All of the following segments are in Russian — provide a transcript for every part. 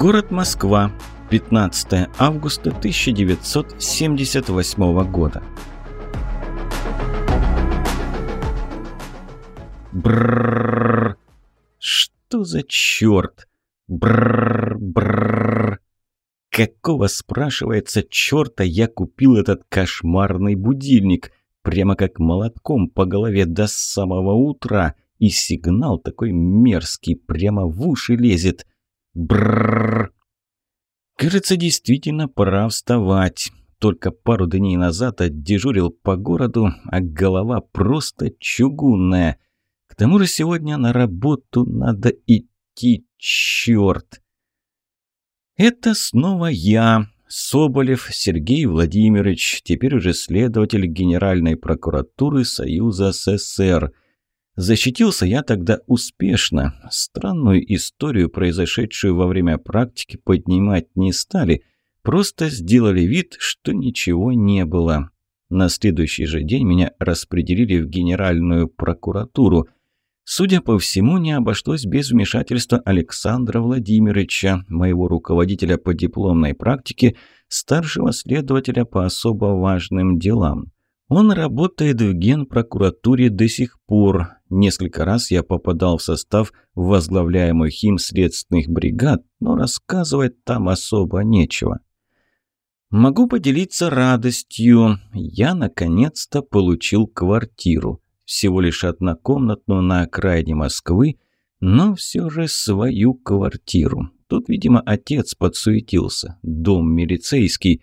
Город Москва, 15 августа 1978 года. Брррррр. Что за черт? Брррррр. Какого, спрашивается, черта я купил этот кошмарный будильник? Прямо как молотком по голове до самого утра. И сигнал такой мерзкий, прямо в уши лезет. Бррррр. Кажется, действительно пора вставать. Только пару дней назад отдежурил по городу, а голова просто чугунная. К тому же сегодня на работу надо идти, черт. Это снова я, Соболев Сергей Владимирович, теперь уже следователь Генеральной прокуратуры Союза СССР. Защитился я тогда успешно. Странную историю, произошедшую во время практики, поднимать не стали. Просто сделали вид, что ничего не было. На следующий же день меня распределили в Генеральную прокуратуру. Судя по всему, не обошлось без вмешательства Александра Владимировича, моего руководителя по дипломной практике, старшего следователя по особо важным делам. Он работает в генпрокуратуре до сих пор. Несколько раз я попадал в состав возглавляемых им следственных бригад, но рассказывать там особо нечего. Могу поделиться радостью. Я наконец-то получил квартиру. Всего лишь однокомнатную на окраине Москвы, но все же свою квартиру. Тут, видимо, отец подсуетился. Дом милицейский.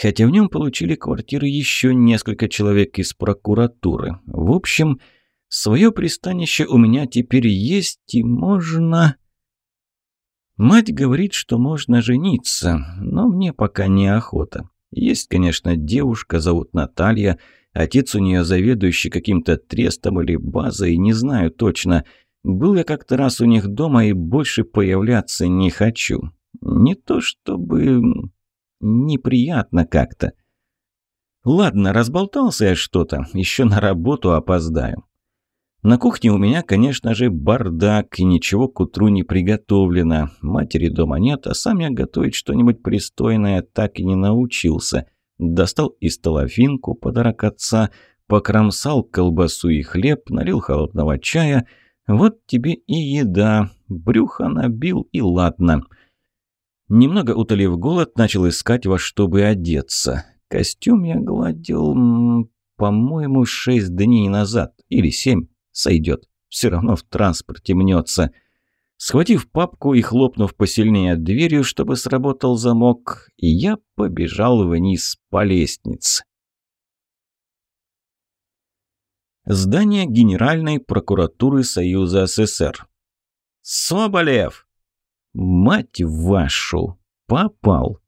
Хотя в нем получили квартиры еще несколько человек из прокуратуры. В общем, свое пристанище у меня теперь есть, и можно... Мать говорит, что можно жениться, но мне пока неохота. Есть, конечно, девушка, зовут Наталья, отец у нее заведующий каким-то трестом или базой, не знаю точно. Был я как-то раз у них дома и больше появляться не хочу. Не то чтобы неприятно как-то. Ладно, разболтался я что-то, еще на работу опоздаю. На кухне у меня, конечно же, бардак, и ничего к утру не приготовлено. Матери дома нет, а сам я готовить что-нибудь пристойное так и не научился. Достал из стола финку, подарок отца, покромсал колбасу и хлеб, налил холодного чая. Вот тебе и еда. Брюхо набил, и ладно. Немного утолив голод, начал искать во что бы одеться. Костюм я гладил, по-моему, шесть дней назад. Или семь. Сойдет. Все равно в транспорте мнется. Схватив папку и хлопнув посильнее дверью, чтобы сработал замок, я побежал вниз по лестнице. Здание Генеральной прокуратуры Союза СССР. «Соболев!» «Мать вашу! Попал!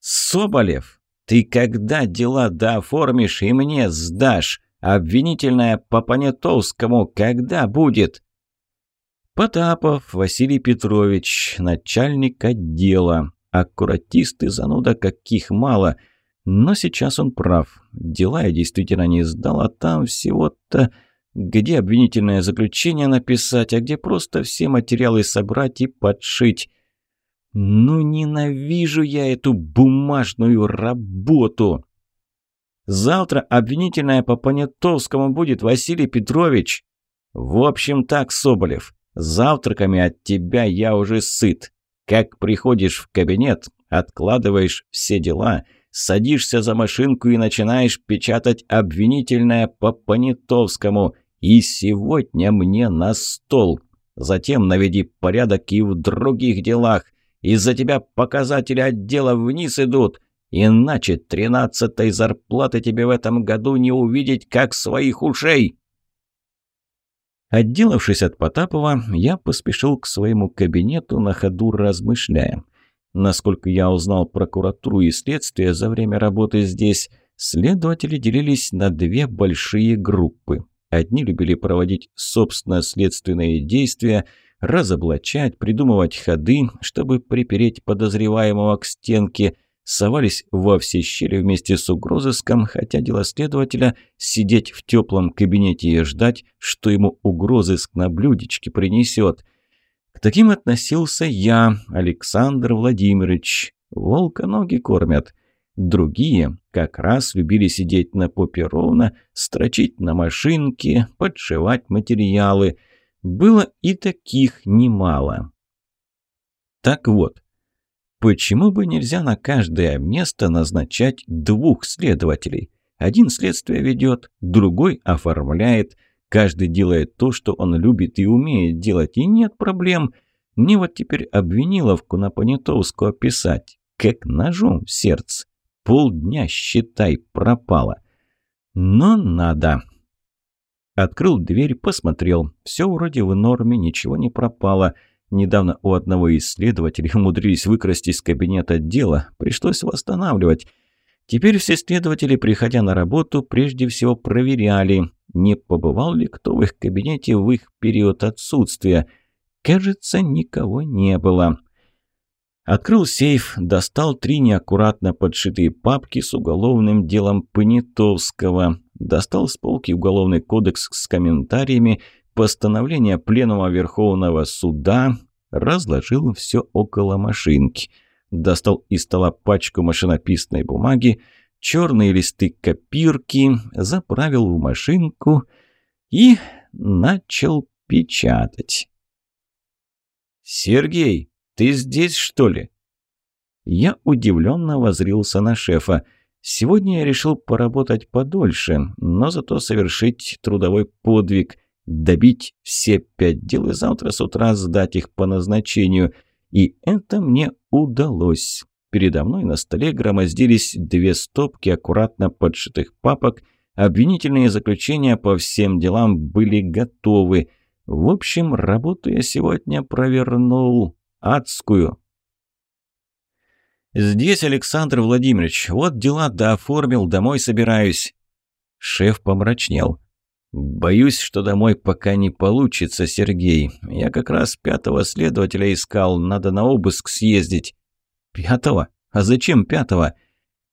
Соболев, ты когда дела дооформишь и мне сдашь? Обвинительная по Понятовскому когда будет?» Потапов Василий Петрович, начальник отдела. Аккуратист и зануда каких мало. Но сейчас он прав. Дела я действительно не сдал, а там всего-то... Где обвинительное заключение написать, а где просто все материалы собрать и подшить. Ну, ненавижу я эту бумажную работу. Завтра обвинительное по Понятовскому будет, Василий Петрович. В общем так, Соболев, завтраками от тебя я уже сыт. Как приходишь в кабинет, откладываешь все дела, садишься за машинку и начинаешь печатать обвинительное по Понятовскому – и сегодня мне на стол. Затем наведи порядок и в других делах. Из-за тебя показатели отдела вниз идут. Иначе тринадцатой зарплаты тебе в этом году не увидеть, как своих ушей». Отделавшись от Потапова, я поспешил к своему кабинету на ходу размышляя. Насколько я узнал прокуратуру и следствие за время работы здесь, следователи делились на две большие группы. Одни любили проводить собственно следственные действия, разоблачать, придумывать ходы, чтобы припереть подозреваемого к стенке, совались во все щели вместе с угрозыском, хотя дело следователя сидеть в теплом кабинете и ждать, что ему угрозыск на блюдечке принесет. К таким относился я, Александр Владимирович. Волка ноги кормят. Другие как раз любили сидеть на попе ровно, строчить на машинке, подшивать материалы. Было и таких немало. Так вот, почему бы нельзя на каждое место назначать двух следователей? Один следствие ведет, другой оформляет. Каждый делает то, что он любит и умеет делать, и нет проблем. Мне вот теперь обвиниловку на Понятовскую писать, как ножом в сердце. Полдня, считай, пропало. Но надо. Открыл дверь, посмотрел. Все вроде в норме, ничего не пропало. Недавно у одного исследователей умудрились выкрасть из кабинета дело. Пришлось восстанавливать. Теперь все следователи, приходя на работу, прежде всего проверяли, не побывал ли кто в их кабинете в их период отсутствия. Кажется, никого не было. Открыл сейф, достал три неаккуратно подшитые папки с уголовным делом Понятовского, достал с полки уголовный кодекс с комментариями, постановление Пленума Верховного Суда, разложил все около машинки. Достал из стола пачку машинописной бумаги, черные листы копирки, заправил в машинку и начал печатать. «Сергей!» «Ты здесь, что ли?» Я удивленно возрился на шефа. Сегодня я решил поработать подольше, но зато совершить трудовой подвиг, добить все пять дел и завтра с утра сдать их по назначению. И это мне удалось. Передо мной на столе громоздились две стопки аккуратно подшитых папок. Обвинительные заключения по всем делам были готовы. В общем, работу я сегодня провернул Адскую. «Здесь, Александр Владимирович. Вот дела да оформил, домой собираюсь». Шеф помрачнел. «Боюсь, что домой пока не получится, Сергей. Я как раз пятого следователя искал, надо на обыск съездить». «Пятого? А зачем пятого?»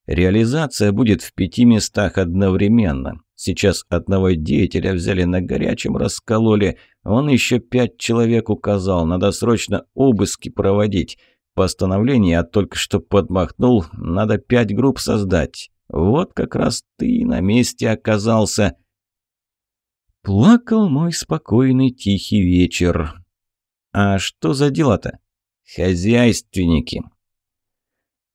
«Реализация будет в пяти местах одновременно. Сейчас одного деятеля взяли на горячем, раскололи. Он еще пять человек указал. Надо срочно обыски проводить. Постановление я только что подмахнул. Надо пять групп создать. Вот как раз ты на месте оказался. Плакал мой спокойный тихий вечер. А что за дела-то? Хозяйственники.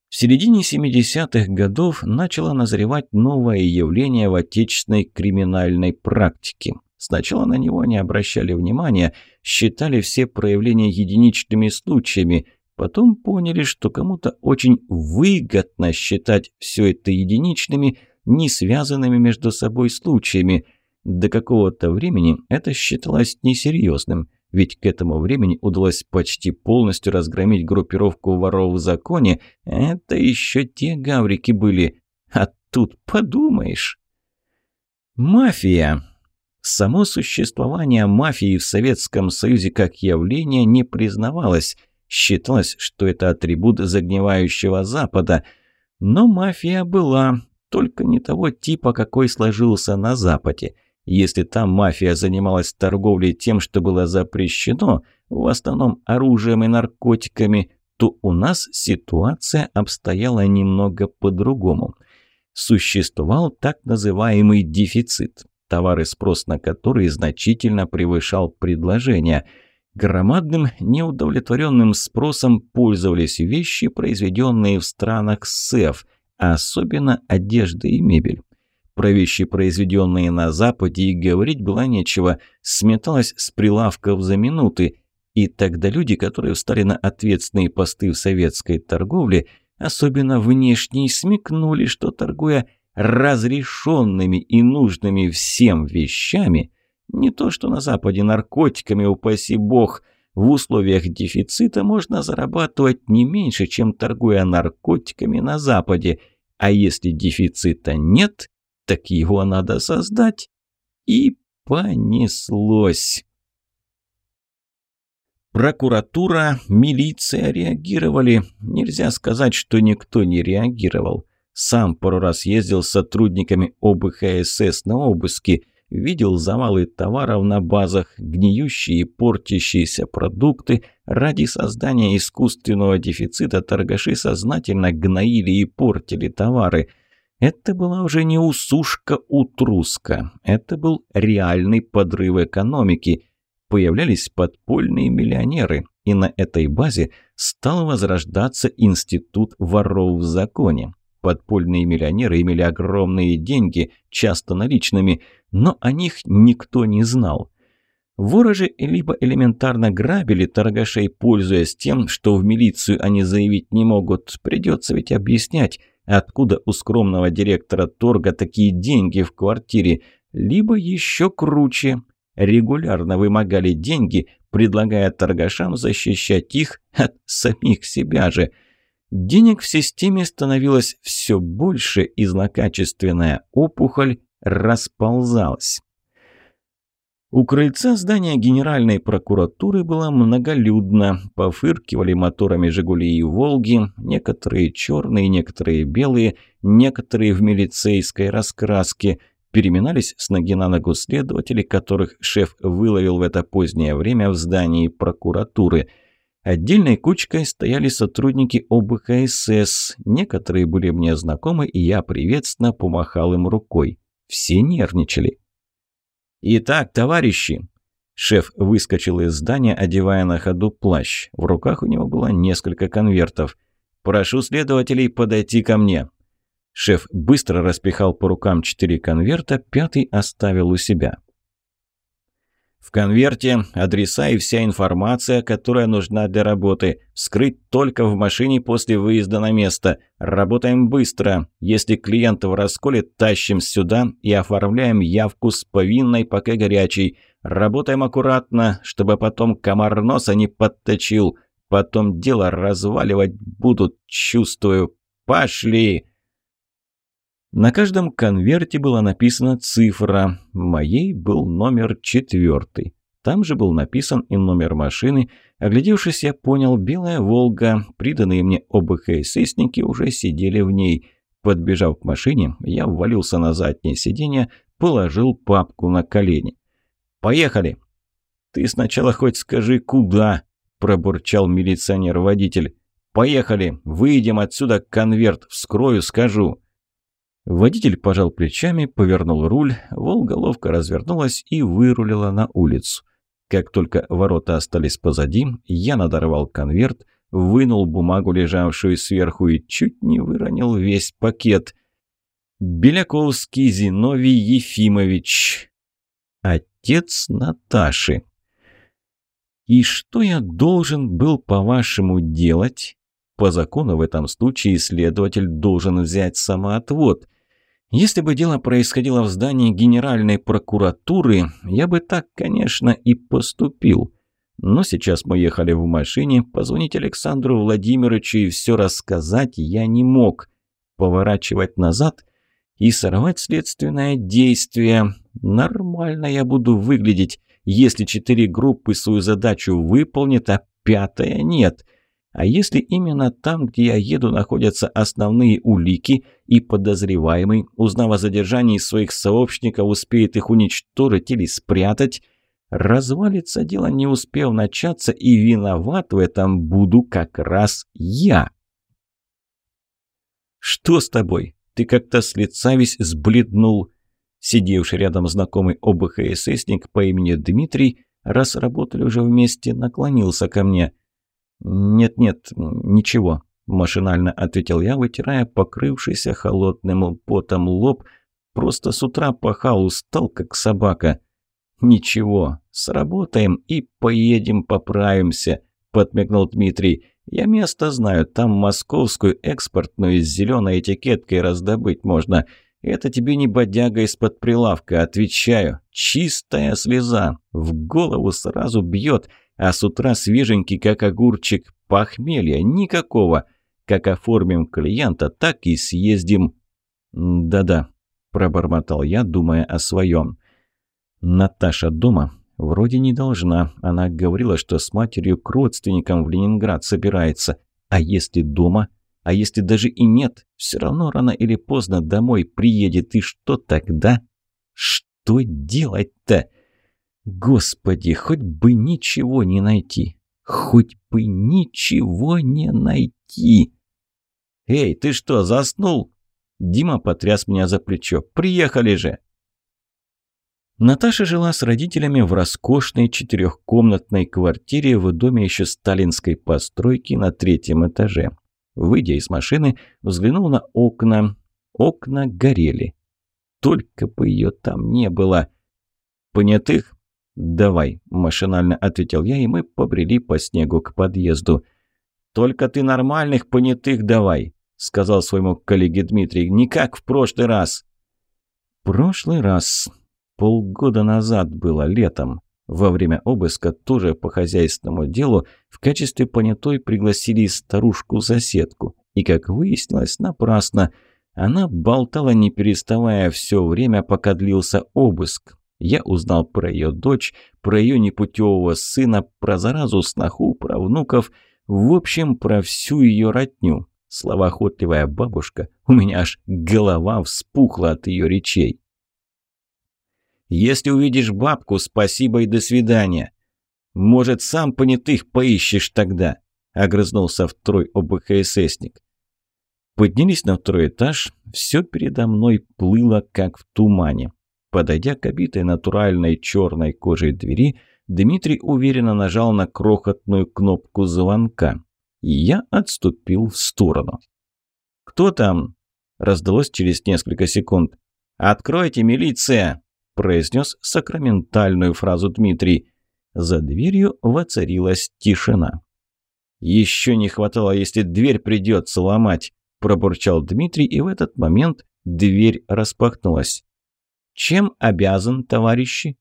В середине 70-х годов начало назревать новое явление в отечественной криминальной практике. Сначала на него не обращали внимания, считали все проявления единичными случаями, потом поняли, что кому-то очень выгодно считать все это единичными, не связанными между собой случаями. До какого-то времени это считалось несерьезным – ведь к этому времени удалось почти полностью разгромить группировку воров в законе. Это еще те гаврики были. А тут подумаешь. Мафия. Само существование мафии в Советском Союзе как явление не признавалось. Считалось, что это атрибут загнивающего Запада. Но мафия была, только не того типа, какой сложился на Западе – если там мафия занималась торговлей тем, что было запрещено, в основном оружием и наркотиками, то у нас ситуация обстояла немного по-другому. Существовал так называемый дефицит, товары спрос на которые значительно превышал предложение. Громадным неудовлетворенным спросом пользовались вещи, произведенные в странах СЭФ, особенно одежда и мебель. Про вещи, произведенные на Западе, и говорить было нечего. Сметалось с прилавков за минуты. И тогда люди, которые встали на ответственные посты в советской торговле, особенно внешне, смекнули, что торгуя разрешенными и нужными всем вещами, не то что на Западе наркотиками, упаси бог, в условиях дефицита можно зарабатывать не меньше, чем торгуя наркотиками на Западе. А если дефицита нет, так его надо создать. И понеслось. Прокуратура, милиция реагировали. Нельзя сказать, что никто не реагировал. Сам пару раз ездил с сотрудниками ОБХСС на обыски. видел завалы товаров на базах, гниющие и портящиеся продукты. Ради создания искусственного дефицита торгаши сознательно гноили и портили товары. Это была уже не усушка-утруска, это был реальный подрыв экономики. Появлялись подпольные миллионеры, и на этой базе стал возрождаться институт воров в законе. Подпольные миллионеры имели огромные деньги, часто наличными, но о них никто не знал. Воры же либо элементарно грабили торгашей, пользуясь тем, что в милицию они заявить не могут, придется ведь объяснять, откуда у скромного директора торга такие деньги в квартире, либо еще круче, регулярно вымогали деньги, предлагая торгашам защищать их от самих себя же – Денег в системе становилось все больше, и злокачественная опухоль расползалась. У крыльца здания Генеральной прокуратуры было многолюдно. Пофыркивали моторами «Жигули» и «Волги», некоторые черные, некоторые белые, некоторые в милицейской раскраске. Переминались с ноги на ногу следователи, которых шеф выловил в это позднее время в здании прокуратуры – Отдельной кучкой стояли сотрудники ОБХСС. Некоторые были мне знакомы, и я приветственно помахал им рукой. Все нервничали. «Итак, товарищи!» Шеф выскочил из здания, одевая на ходу плащ. В руках у него было несколько конвертов. «Прошу следователей подойти ко мне». Шеф быстро распихал по рукам четыре конверта, пятый оставил у себя. В конверте адреса и вся информация, которая нужна для работы. Вскрыть только в машине после выезда на место. Работаем быстро. Если клиент в расколе, тащим сюда и оформляем явку с повинной, пока горячей. Работаем аккуратно, чтобы потом комар носа не подточил. Потом дело разваливать будут, чувствую. Пошли! На каждом конверте была написана цифра. Моей был номер четвертый. Там же был написан и номер машины. Оглядевшись, я понял, белая «Волга», приданные мне ОБХССники уже сидели в ней. Подбежав к машине, я ввалился на заднее сиденье, положил папку на колени. «Поехали!» «Ты сначала хоть скажи, куда?» – пробурчал милиционер-водитель. «Поехали! Выйдем отсюда, конверт вскрою, скажу!» Водитель пожал плечами, повернул руль, «Волга» ловко развернулась и вырулила на улицу. Как только ворота остались позади, я надорвал конверт, вынул бумагу, лежавшую сверху, и чуть не выронил весь пакет. «Беляковский Зиновий Ефимович, отец Наташи». «И что я должен был, по-вашему, делать?» По закону в этом случае следователь должен взять самоотвод – если бы дело происходило в здании Генеральной прокуратуры, я бы так, конечно, и поступил. Но сейчас мы ехали в машине, позвонить Александру Владимировичу и все рассказать я не мог. Поворачивать назад и сорвать следственное действие. Нормально я буду выглядеть, если четыре группы свою задачу выполнят, а пятая нет – а если именно там, где я еду, находятся основные улики, и подозреваемый, узнав о задержании своих сообщников, успеет их уничтожить или спрятать, развалится дело, не успев начаться, и виноват в этом буду как раз я. «Что с тобой? Ты как-то с лица весь сбледнул». Сидевший рядом знакомый ОБХССник по имени Дмитрий, раз работали уже вместе, наклонился ко мне – «Нет-нет, ничего», – машинально ответил я, вытирая покрывшийся холодным потом лоб. «Просто с утра пахал, устал, как собака». «Ничего, сработаем и поедем поправимся», – подмигнул Дмитрий. «Я место знаю, там московскую экспортную с зеленой этикеткой раздобыть можно. Это тебе не бодяга из-под прилавка, отвечаю. Чистая слеза, в голову сразу бьет» а с утра свеженький, как огурчик, похмелья никакого. Как оформим клиента, так и съездим. Да-да, пробормотал я, думая о своем. Наташа дома? Вроде не должна. Она говорила, что с матерью к родственникам в Ленинград собирается. А если дома? А если даже и нет, все равно рано или поздно домой приедет. И что тогда? Что? делать-то? Господи, хоть бы ничего не найти. Хоть бы ничего не найти. «Эй, ты что, заснул?» Дима потряс меня за плечо. «Приехали же!» Наташа жила с родителями в роскошной четырехкомнатной квартире в доме еще сталинской постройки на третьем этаже. Выйдя из машины, взглянул на окна. Окна горели. Только бы ее там не было. «Понятых?» «Давай», – машинально ответил я, и мы побрели по снегу к подъезду. «Только ты нормальных понятых давай», – сказал своему коллеге Дмитрий. «Не как в прошлый раз». «Прошлый раз. Полгода назад было, летом. Во время обыска тоже по хозяйственному делу в качестве понятой пригласили старушку-соседку. И, как выяснилось, напрасно. Она болтала, не переставая все время, пока длился обыск. Я узнал про ее дочь, про ее непутевого сына, про заразу сноху, про внуков, в общем, про всю ее родню. Словоохотливая бабушка, у меня аж голова вспухла от ее речей. Если увидишь бабку, спасибо и до свидания. Может, сам понятых поищешь тогда?» – огрызнулся второй ОБХССник. Поднялись на второй этаж, все передо мной плыло, как в тумане. Подойдя к обитой натуральной черной кожей двери, Дмитрий уверенно нажал на крохотную кнопку звонка. Я отступил в сторону. «Кто там?» – раздалось через несколько секунд. «Откройте, милиция!» произнес сакраментальную фразу Дмитрий. За дверью воцарилась тишина. «Еще не хватало, если дверь придется ломать», – пробурчал Дмитрий, и в этот момент дверь распахнулась. «Чем обязан, товарищи?»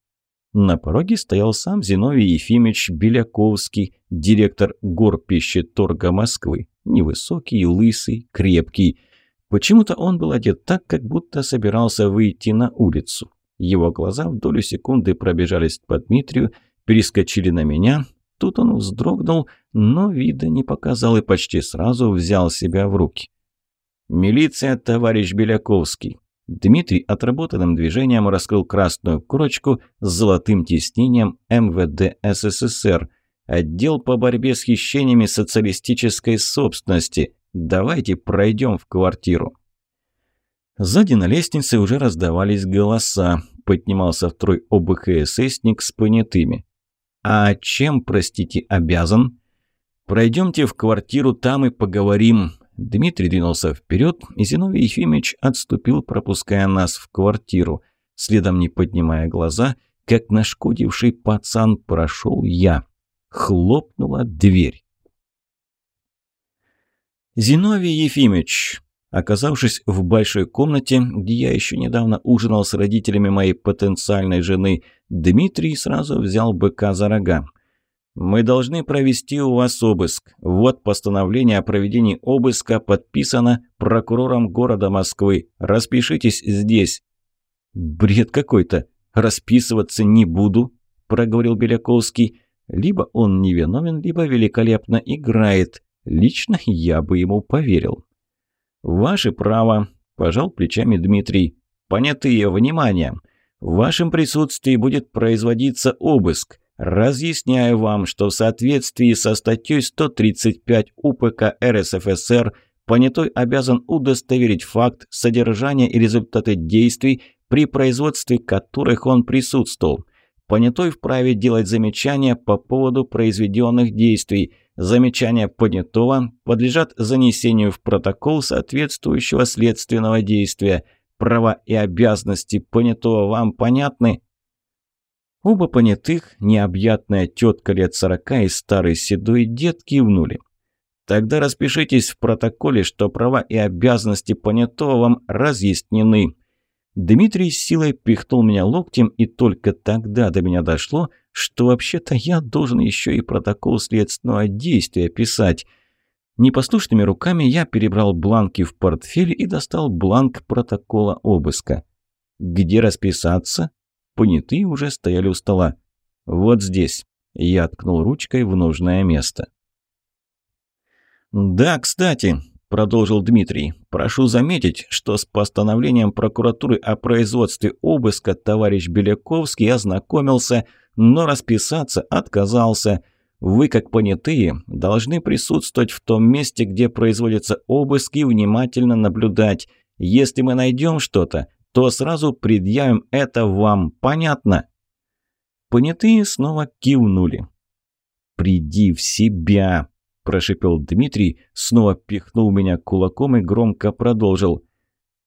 На пороге стоял сам Зиновий Ефимович Беляковский, директор горпищеторга Москвы. Невысокий, лысый, крепкий. Почему-то он был одет так, как будто собирался выйти на улицу. Его глаза в долю секунды пробежались по Дмитрию, перескочили на меня. Тут он вздрогнул, но вида не показал и почти сразу взял себя в руки. «Милиция, товарищ Беляковский!» Дмитрий отработанным движением раскрыл красную корочку с золотым тиснением МВД СССР. Отдел по борьбе с хищениями социалистической собственности. Давайте пройдем в квартиру. Сзади на лестнице уже раздавались голоса. Поднимался второй ОБХССник с понятыми. «А чем, простите, обязан?» «Пройдемте в квартиру, там и поговорим». Дмитрий двинулся вперед, и Зиновий Ефимович отступил, пропуская нас в квартиру. Следом, не поднимая глаза, как нашкодивший пацан, прошел я. Хлопнула дверь. «Зиновий Ефимович, Оказавшись в большой комнате, где я еще недавно ужинал с родителями моей потенциальной жены, Дмитрий сразу взял быка за рога. «Мы должны провести у вас обыск. Вот постановление о проведении обыска подписано прокурором города Москвы. Распишитесь здесь». «Бред какой-то. Расписываться не буду», – проговорил Беляковский. «Либо он невиновен, либо великолепно играет. Лично я бы ему поверил». «Ваше право», – пожал плечами Дмитрий. «Понятые, внимание! В вашем присутствии будет производиться обыск. Разъясняю вам, что в соответствии со статьей 135 УПК РСФСР понятой обязан удостоверить факт содержания и результаты действий, при производстве которых он присутствовал. Понятой вправе делать замечания по поводу произведенных действий – Замечания понятого подлежат занесению в протокол соответствующего следственного действия. Права и обязанности понятого вам понятны? Оба понятых, необъятная тетка лет сорока и старый седой дед кивнули. Тогда распишитесь в протоколе, что права и обязанности понятого вам разъяснены. Дмитрий с силой пихнул меня локтем, и только тогда до меня дошло, что вообще-то я должен еще и протокол следственного действия писать. Непослушными руками я перебрал бланки в портфель и достал бланк протокола обыска. Где расписаться? Понятые уже стояли у стола. Вот здесь. Я ткнул ручкой в нужное место. «Да, кстати», – продолжил Дмитрий. «Прошу заметить, что с постановлением прокуратуры о производстве обыска товарищ Беляковский ознакомился, но расписаться отказался. Вы, как понятые, должны присутствовать в том месте, где производятся обыски, и внимательно наблюдать. Если мы найдем что-то, то сразу предъявим это вам. Понятно?» Понятые снова кивнули. «Приди в себя!» прошипел Дмитрий, снова пихнул меня кулаком и громко продолжил.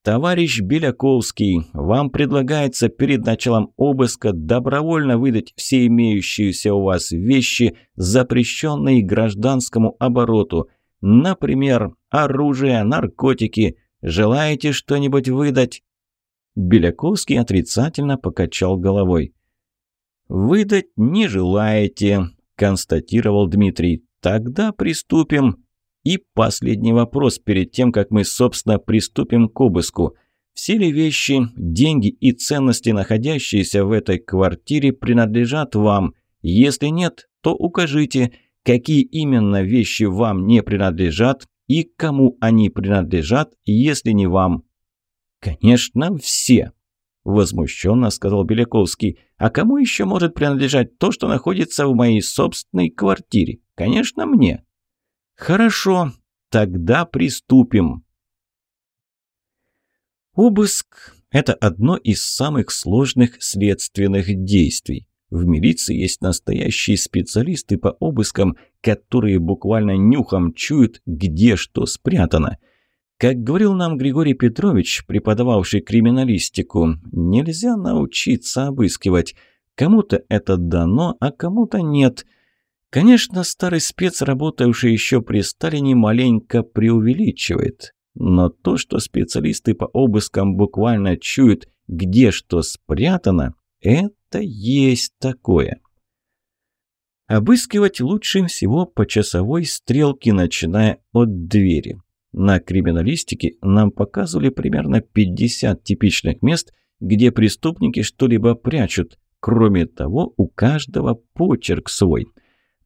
«Товарищ Беляковский, вам предлагается перед началом обыска добровольно выдать все имеющиеся у вас вещи, запрещенные гражданскому обороту. Например, оружие, наркотики. Желаете что-нибудь выдать?» Беляковский отрицательно покачал головой. «Выдать не желаете», – констатировал Дмитрий. Тогда приступим. И последний вопрос перед тем, как мы, собственно, приступим к обыску. Все ли вещи, деньги и ценности, находящиеся в этой квартире, принадлежат вам? Если нет, то укажите, какие именно вещи вам не принадлежат и кому они принадлежат, если не вам. Конечно, все. Возмущенно сказал Беляковский. А кому еще может принадлежать то, что находится в моей собственной квартире? Конечно, мне. Хорошо, тогда приступим. Обыск – это одно из самых сложных следственных действий. В милиции есть настоящие специалисты по обыскам, которые буквально нюхом чуют, где что спрятано. Как говорил нам Григорий Петрович, преподававший криминалистику, нельзя научиться обыскивать. Кому-то это дано, а кому-то нет – Конечно, старый спец, работавший еще при Сталине, маленько преувеличивает. Но то, что специалисты по обыскам буквально чуют, где что спрятано, это есть такое. Обыскивать лучше всего по часовой стрелке, начиная от двери. На криминалистике нам показывали примерно 50 типичных мест, где преступники что-либо прячут. Кроме того, у каждого почерк свой –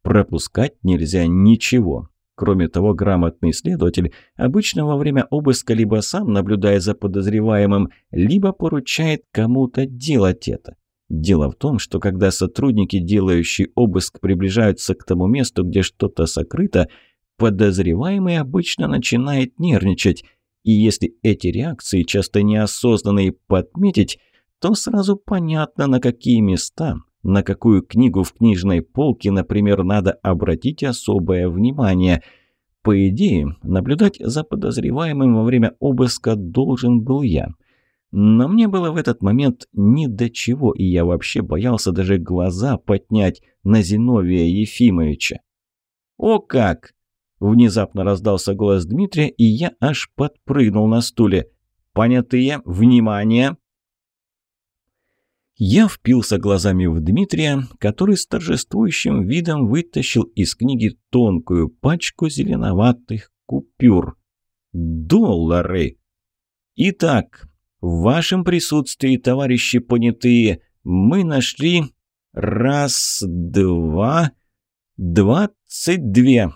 пропускать нельзя ничего. Кроме того, грамотный следователь обычно во время обыска либо сам наблюдает за подозреваемым, либо поручает кому-то делать это. Дело в том, что когда сотрудники, делающие обыск, приближаются к тому месту, где что-то сокрыто, подозреваемый обычно начинает нервничать. И если эти реакции, часто неосознанные, подметить, то сразу понятно, на какие места на какую книгу в книжной полке, например, надо обратить особое внимание. По идее, наблюдать за подозреваемым во время обыска должен был я. Но мне было в этот момент ни до чего, и я вообще боялся даже глаза поднять на Зиновия Ефимовича. «О как!» – внезапно раздался голос Дмитрия, и я аж подпрыгнул на стуле. «Понятые, внимание!» Я впился глазами в Дмитрия, который с торжествующим видом вытащил из книги тонкую пачку зеленоватых купюр. Доллары! Итак, в вашем присутствии, товарищи понятые, мы нашли раз, два, двадцать две.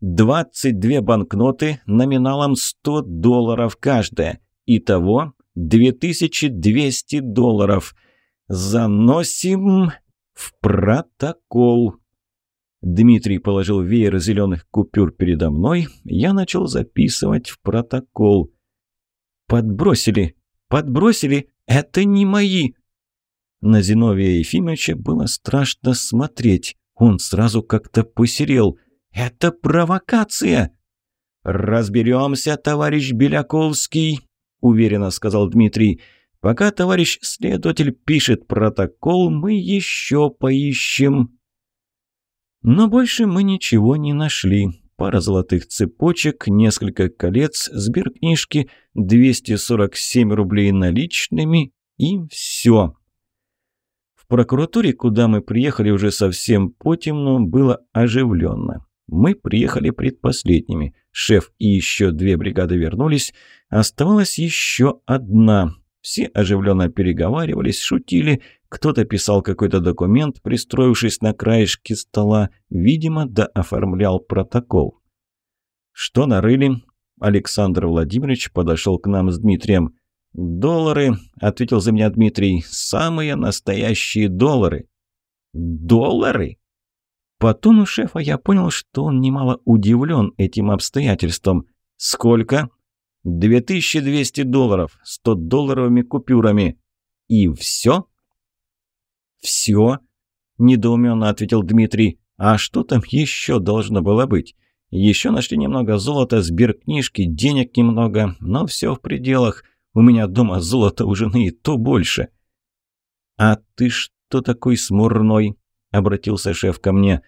Двадцать две банкноты номиналом сто долларов каждая. Итого две тысячи двести долларов – «Заносим в протокол». Дмитрий положил веер зеленых купюр передо мной. Я начал записывать в протокол. «Подбросили! Подбросили! Это не мои!» На Зиновия Ефимовича было страшно смотреть. Он сразу как-то посерел. «Это провокация!» «Разберемся, товарищ Беляковский», — уверенно сказал Дмитрий. Пока товарищ следователь пишет протокол, мы еще поищем. Но больше мы ничего не нашли. Пара золотых цепочек, несколько колец, сберкнижки, 247 рублей наличными и все. В прокуратуре, куда мы приехали уже совсем потемно, было оживленно. Мы приехали предпоследними. Шеф и еще две бригады вернулись. Оставалась еще одна. Все оживленно переговаривались, шутили, кто-то писал какой-то документ, пристроившись на краешке стола, видимо, да оформлял протокол. «Что нарыли?» Александр Владимирович подошел к нам с Дмитрием. «Доллары», — ответил за меня Дмитрий, — «самые настоящие доллары». «Доллары?» По тону шефа я понял, что он немало удивлен этим обстоятельством. «Сколько?» «2200 долларов, 100 долларовыми купюрами». «И все?» «Все?» – недоуменно ответил Дмитрий. «А что там еще должно было быть? Еще нашли немного золота, сберкнижки, денег немного, но все в пределах. У меня дома золото у жены и то больше». «А ты что такой смурной?» – обратился шеф ко мне.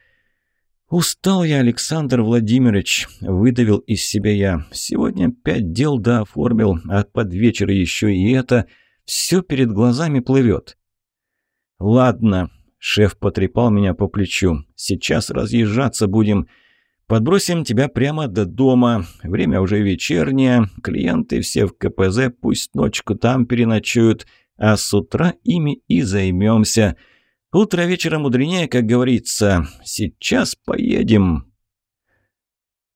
«Устал я, Александр Владимирович», – выдавил из себя я. «Сегодня пять дел да оформил, а под вечер еще и это. Все перед глазами плывет». «Ладно», – шеф потрепал меня по плечу. «Сейчас разъезжаться будем. Подбросим тебя прямо до дома. Время уже вечернее. Клиенты все в КПЗ, пусть ночку там переночуют, а с утра ими и займемся». Утро вечера мудренее, как говорится. Сейчас поедем.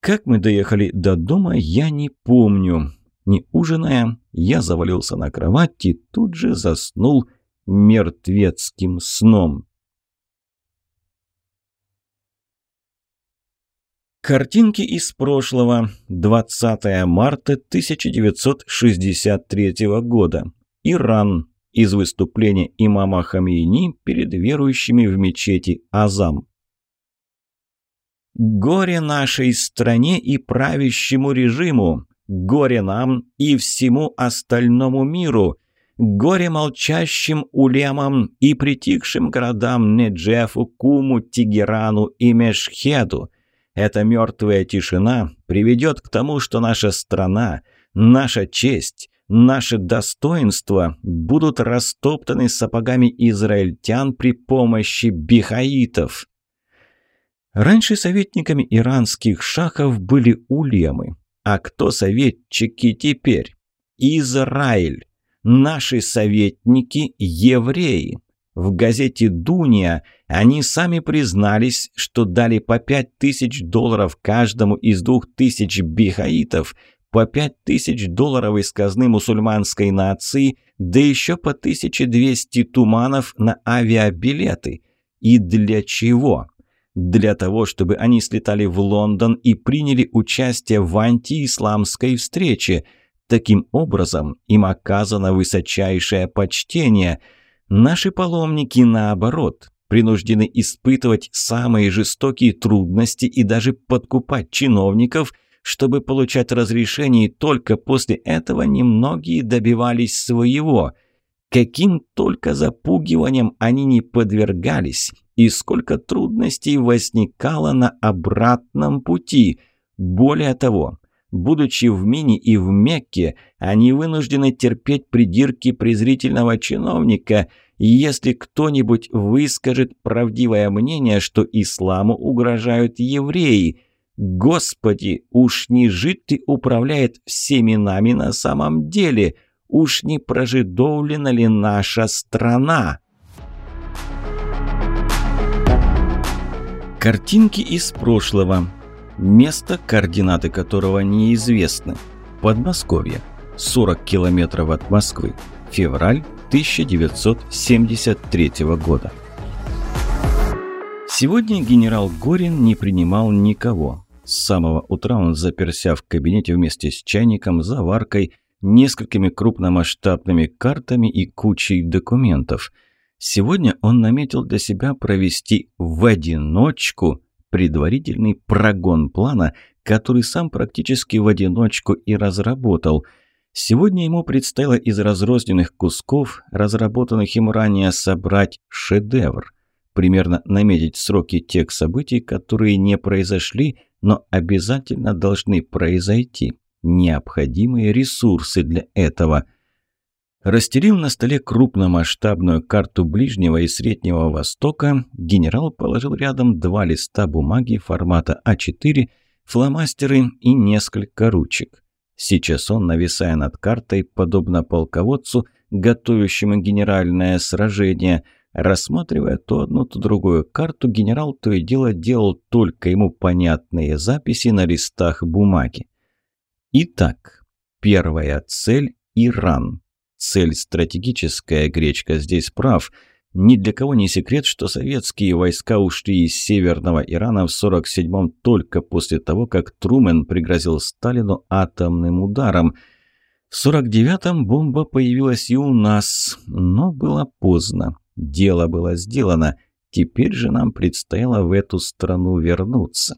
Как мы доехали до дома, я не помню. Не ужиная, я завалился на кровать и тут же заснул мертвецким сном. Картинки из прошлого. 20 марта 1963 года. Иран из выступления имама Хамейни перед верующими в мечети Азам. «Горе нашей стране и правящему режиму! Горе нам и всему остальному миру! Горе молчащим улемам и притихшим городам Неджефу, Куму, Тегерану и Мешхеду! Эта мертвая тишина приведет к тому, что наша страна, наша честь, Наши достоинства будут растоптаны сапогами израильтян при помощи бихаитов. Раньше советниками иранских шахов были улемы. А кто советчики теперь? Израиль. Наши советники – евреи. В газете «Дуния» они сами признались, что дали по пять тысяч долларов каждому из двух тысяч бихаитов – по пять тысяч долларов из казны мусульманской нации, да еще по 1200 туманов на авиабилеты. И для чего? Для того, чтобы они слетали в Лондон и приняли участие в антиисламской встрече. Таким образом, им оказано высочайшее почтение. Наши паломники, наоборот, принуждены испытывать самые жестокие трудности и даже подкупать чиновников – чтобы получать разрешение, только после этого немногие добивались своего. Каким только запугиванием они не подвергались, и сколько трудностей возникало на обратном пути. Более того, будучи в Мине и в Мекке, они вынуждены терпеть придирки презрительного чиновника – если кто-нибудь выскажет правдивое мнение, что исламу угрожают евреи – Господи, уж не жить ты управляет всеми нами на самом деле? Уж не прожидовлена ли наша страна? Картинки из прошлого. Место, координаты которого неизвестны. Подмосковье. 40 километров от Москвы. Февраль 1973 года. Сегодня генерал Горин не принимал никого. С самого утра он заперся в кабинете вместе с чайником, заваркой, несколькими крупномасштабными картами и кучей документов. Сегодня он наметил для себя провести в одиночку предварительный прогон плана, который сам практически в одиночку и разработал. Сегодня ему предстояло из разрозненных кусков, разработанных им ранее, собрать шедевр. Примерно наметить сроки тех событий, которые не произошли, но обязательно должны произойти. Необходимые ресурсы для этого. Растерив на столе крупномасштабную карту Ближнего и Среднего Востока, генерал положил рядом два листа бумаги формата А4, фломастеры и несколько ручек. Сейчас он, нависая над картой, подобно полководцу, готовящему генеральное сражение – Рассматривая то одну, то другую карту, генерал то и дело делал только ему понятные записи на листах бумаги. Итак, первая цель – Иран. Цель стратегическая, Гречка здесь прав. Ни для кого не секрет, что советские войска ушли из северного Ирана в 47-м только после того, как Трумен пригрозил Сталину атомным ударом. В 49-м бомба появилась и у нас, но было поздно. Дело было сделано. Теперь же нам предстояло в эту страну вернуться.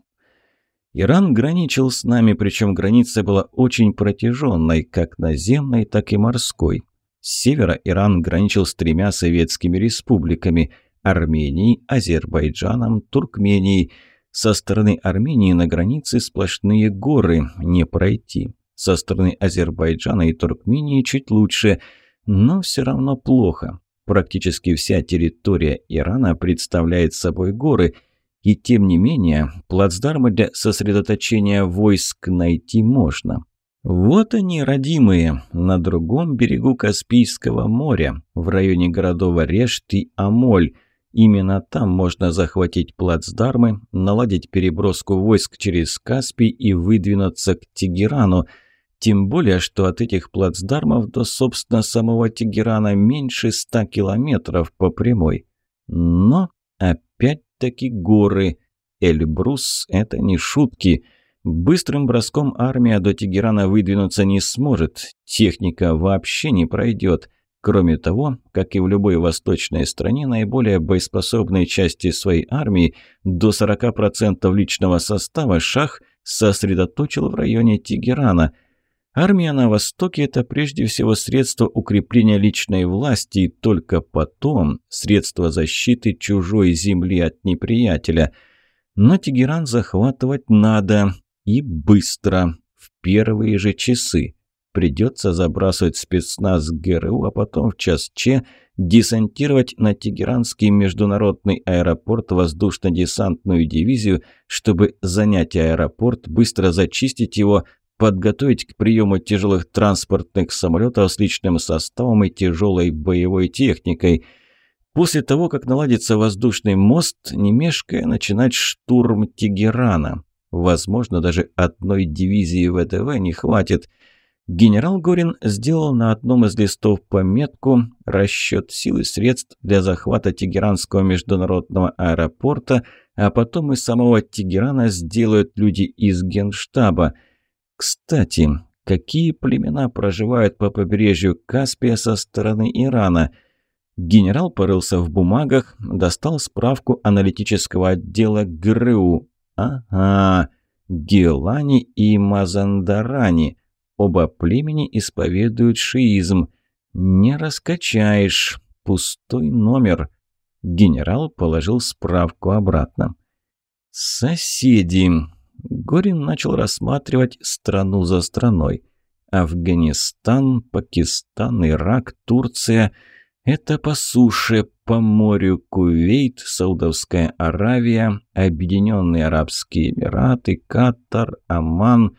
Иран граничил с нами, причем граница была очень протяженной, как наземной, так и морской. С севера Иран граничил с тремя советскими республиками – Арменией, Азербайджаном, Туркменией. Со стороны Армении на границе сплошные горы, не пройти. Со стороны Азербайджана и Туркмении чуть лучше, но все равно плохо. Практически вся территория Ирана представляет собой горы – и тем не менее, плацдармы для сосредоточения войск найти можно. Вот они, родимые, на другом берегу Каспийского моря, в районе городов Решт и Амоль. Именно там можно захватить плацдармы, наладить переброску войск через Каспий и выдвинуться к Тегерану. Тем более, что от этих плацдармов до, собственно, самого Тегерана меньше ста километров по прямой. Но опять таки горы. Эльбрус – это не шутки. Быстрым броском армия до Тегерана выдвинуться не сможет. Техника вообще не пройдет. Кроме того, как и в любой восточной стране, наиболее боеспособные части своей армии, до 40% личного состава шах сосредоточил в районе Тегерана – Армия на Востоке – это прежде всего средство укрепления личной власти и только потом средство защиты чужой земли от неприятеля. Но Тегеран захватывать надо и быстро, в первые же часы. Придется забрасывать спецназ ГРУ, а потом в час Че десантировать на Тегеранский международный аэропорт воздушно-десантную дивизию, чтобы занять аэропорт, быстро зачистить его, подготовить к приему тяжелых транспортных самолетов с личным составом и тяжелой боевой техникой. После того, как наладится воздушный мост, не мешкая начинать штурм Тегерана. Возможно, даже одной дивизии ВДВ не хватит. Генерал Горин сделал на одном из листов пометку «Расчет сил и средств для захвата Тегеранского международного аэропорта», а потом и самого Тегерана сделают люди из Генштаба – кстати, какие племена проживают по побережью Каспия со стороны Ирана? Генерал порылся в бумагах, достал справку аналитического отдела ГРУ. Ага, Гелани и Мазандарани. Оба племени исповедуют шиизм. Не раскачаешь. Пустой номер. Генерал положил справку обратно. «Соседи. Горин начал рассматривать страну за страной. Афганистан, Пакистан, Ирак, Турция – это по суше, по морю Кувейт, Саудовская Аравия, Объединенные Арабские Эмираты, Катар, Оман.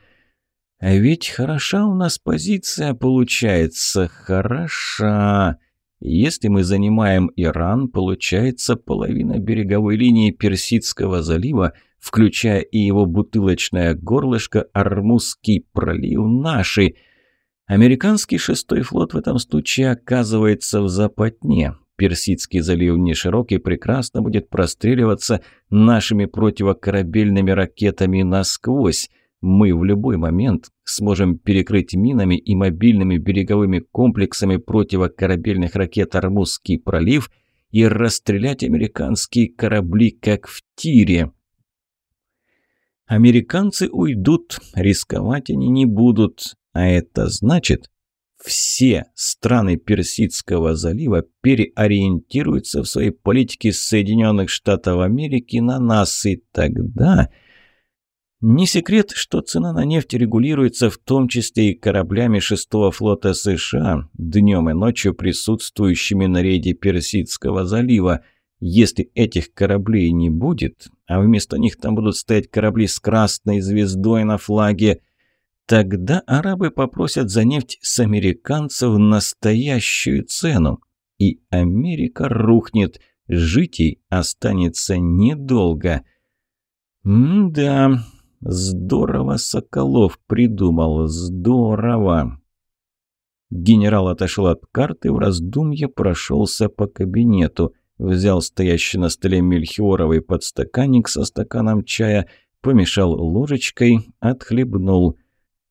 А ведь хороша у нас позиция получается, хороша. Если мы занимаем Иран, получается половина береговой линии Персидского залива – включая и его бутылочное горлышко, Армузский пролив наши. Американский шестой флот в этом случае оказывается в западне. Персидский залив не широкий, прекрасно будет простреливаться нашими противокорабельными ракетами насквозь. Мы в любой момент сможем перекрыть минами и мобильными береговыми комплексами противокорабельных ракет Армузский пролив и расстрелять американские корабли как в тире. Американцы уйдут, рисковать они не будут. А это значит, все страны Персидского залива переориентируются в своей политике Соединенных Штатов Америки на нас. И тогда... Не секрет, что цена на нефть регулируется в том числе и кораблями шестого флота США, днем и ночью присутствующими на рейде Персидского залива – если этих кораблей не будет, а вместо них там будут стоять корабли с красной звездой на флаге, тогда арабы попросят за нефть с американцев настоящую цену. И Америка рухнет, жить ей останется недолго. М-да, Здорово Соколов придумал, здорово. Генерал отошел от карты, в раздумье прошелся по кабинету, взял стоящий на столе мельхиоровый подстаканник со стаканом чая, помешал ложечкой, отхлебнул.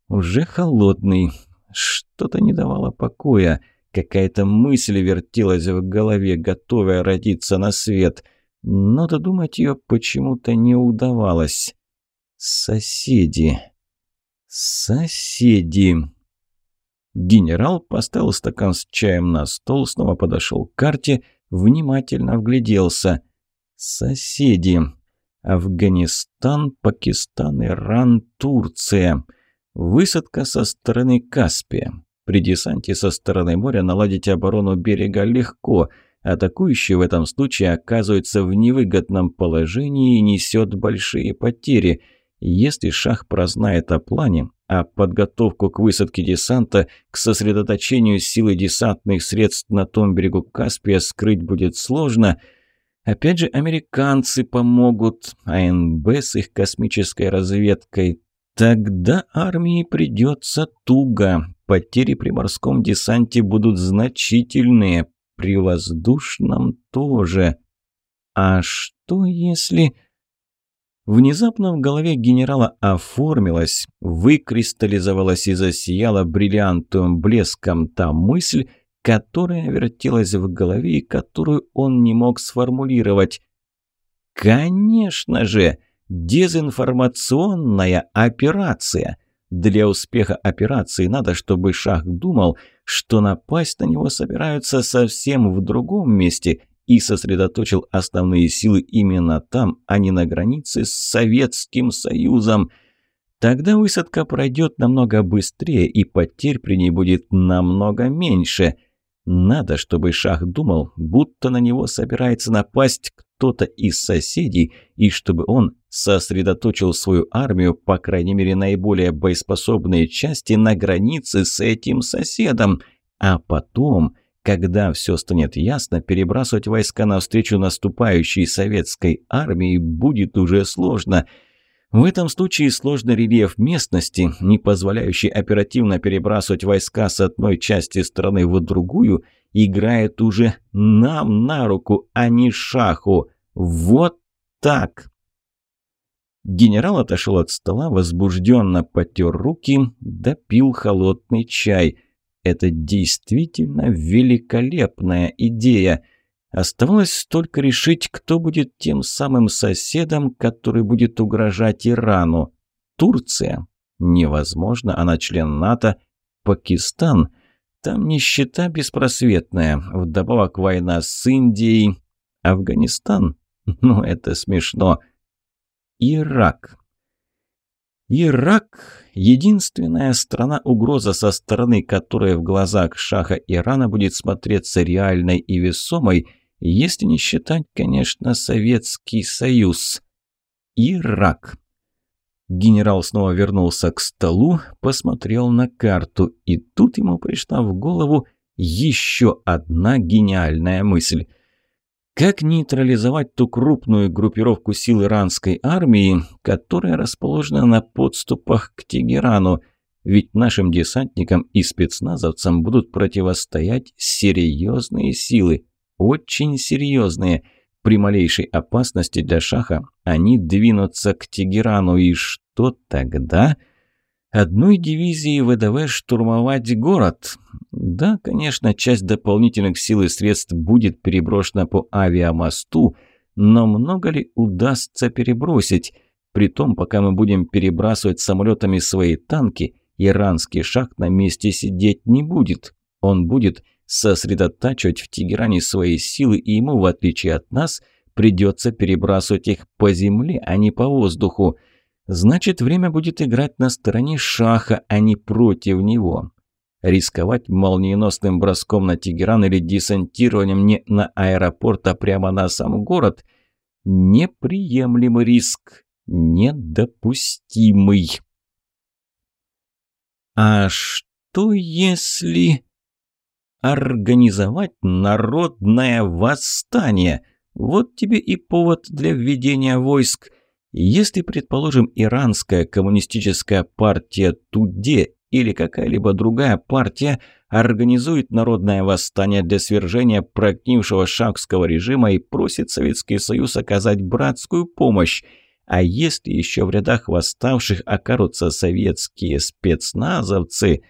Уже холодный. Что-то не давало покоя. Какая-то мысль вертелась в голове, готовая родиться на свет. Но додумать ее почему-то не удавалось. Соседи. Соседи. Генерал поставил стакан с чаем на стол, снова подошел к карте, внимательно вгляделся. Соседи. Афганистан, Пакистан, Иран, Турция. Высадка со стороны Каспия. При десанте со стороны моря наладить оборону берега легко. Атакующий в этом случае оказывается в невыгодном положении и несет большие потери. Если шах прознает о плане, а подготовку к высадке десанта, к сосредоточению силы десантных средств на том берегу Каспия скрыть будет сложно. Опять же, американцы помогут, АНБ с их космической разведкой. Тогда армии придется туго. Потери при морском десанте будут значительные, при воздушном тоже. А что если... Внезапно в голове генерала оформилась, выкристаллизовалась и засияла бриллиантовым блеском та мысль, которая вертелась в голове и которую он не мог сформулировать. «Конечно же! Дезинформационная операция!» Для успеха операции надо, чтобы Шах думал, что напасть на него собираются совсем в другом месте – и сосредоточил основные силы именно там, а не на границе с Советским Союзом. Тогда высадка пройдет намного быстрее, и потерь при ней будет намного меньше. Надо, чтобы Шах думал, будто на него собирается напасть кто-то из соседей, и чтобы он сосредоточил свою армию, по крайней мере наиболее боеспособные части, на границе с этим соседом. А потом когда все станет ясно, перебрасывать войска навстречу наступающей советской армии будет уже сложно. В этом случае сложный рельеф местности, не позволяющий оперативно перебрасывать войска с одной части страны в другую, играет уже нам на руку, а не шаху. Вот так. Генерал отошел от стола, возбужденно потер руки, допил холодный чай – это действительно великолепная идея. Оставалось только решить, кто будет тем самым соседом, который будет угрожать Ирану. Турция? Невозможно, она член НАТО. Пакистан? Там нищета беспросветная. Вдобавок война с Индией. Афганистан? Ну, это смешно. Ирак. Ирак – единственная страна-угроза, со стороны которой в глазах Шаха Ирана будет смотреться реальной и весомой, если не считать, конечно, Советский Союз. Ирак. Генерал снова вернулся к столу, посмотрел на карту, и тут ему пришла в голову еще одна гениальная мысль – как нейтрализовать ту крупную группировку сил иранской армии, которая расположена на подступах к Тегерану? Ведь нашим десантникам и спецназовцам будут противостоять серьезные силы, очень серьезные. При малейшей опасности для Шаха они двинутся к Тегерану, и что тогда? Одной дивизии ВДВ штурмовать город? Да, конечно, часть дополнительных сил и средств будет переброшена по авиамосту, но много ли удастся перебросить? Притом, пока мы будем перебрасывать самолетами свои танки, иранский шах на месте сидеть не будет. Он будет сосредотачивать в Тегеране свои силы, и ему, в отличие от нас, придется перебрасывать их по земле, а не по воздуху. Значит, время будет играть на стороне Шаха, а не против него. Рисковать молниеносным броском на Тегеран или десантированием не на аэропорт, а прямо на сам город – неприемлемый риск, недопустимый. А что если организовать народное восстание? Вот тебе и повод для введения войск – Если, предположим, иранская коммунистическая партия Туде или какая-либо другая партия организует народное восстание для свержения прогнившего шахского режима и просит Советский Союз оказать братскую помощь, а если еще в рядах восставших окажутся советские спецназовцы,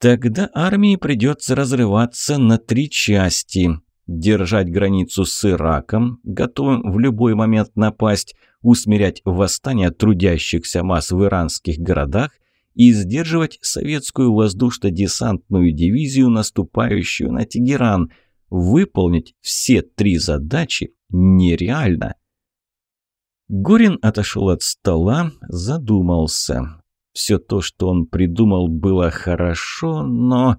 тогда армии придется разрываться на три части. Держать границу с Ираком, готовым в любой момент напасть, усмирять восстание трудящихся масс в иранских городах и сдерживать советскую воздушно-десантную дивизию, наступающую на Тегеран. Выполнить все три задачи нереально. Горин отошел от стола, задумался. Все то, что он придумал, было хорошо, но...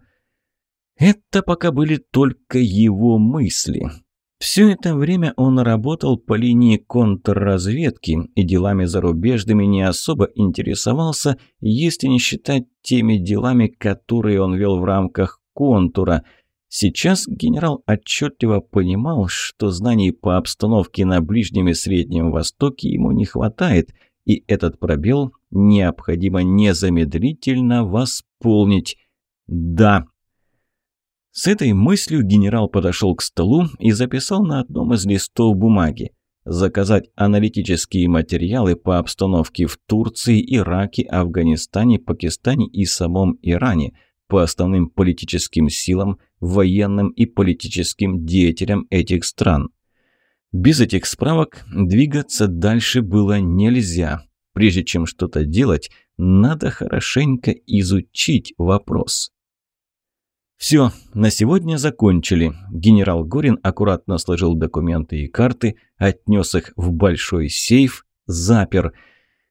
Это пока были только его мысли. Все это время он работал по линии контрразведки и делами зарубежными не особо интересовался, если не считать теми делами, которые он вел в рамках контура – Сейчас генерал отчетливо понимал, что знаний по обстановке на Ближнем и Среднем Востоке ему не хватает, и этот пробел необходимо незамедлительно восполнить. Да. С этой мыслью генерал подошел к столу и записал на одном из листов бумаги. Заказать аналитические материалы по обстановке в Турции, Ираке, Афганистане, Пакистане и самом Иране – по основным политическим силам, военным и политическим деятелям этих стран. Без этих справок двигаться дальше было нельзя. Прежде чем что-то делать, надо хорошенько изучить вопрос. «Все, на сегодня закончили». Генерал Горин аккуратно сложил документы и карты, отнес их в большой сейф, запер –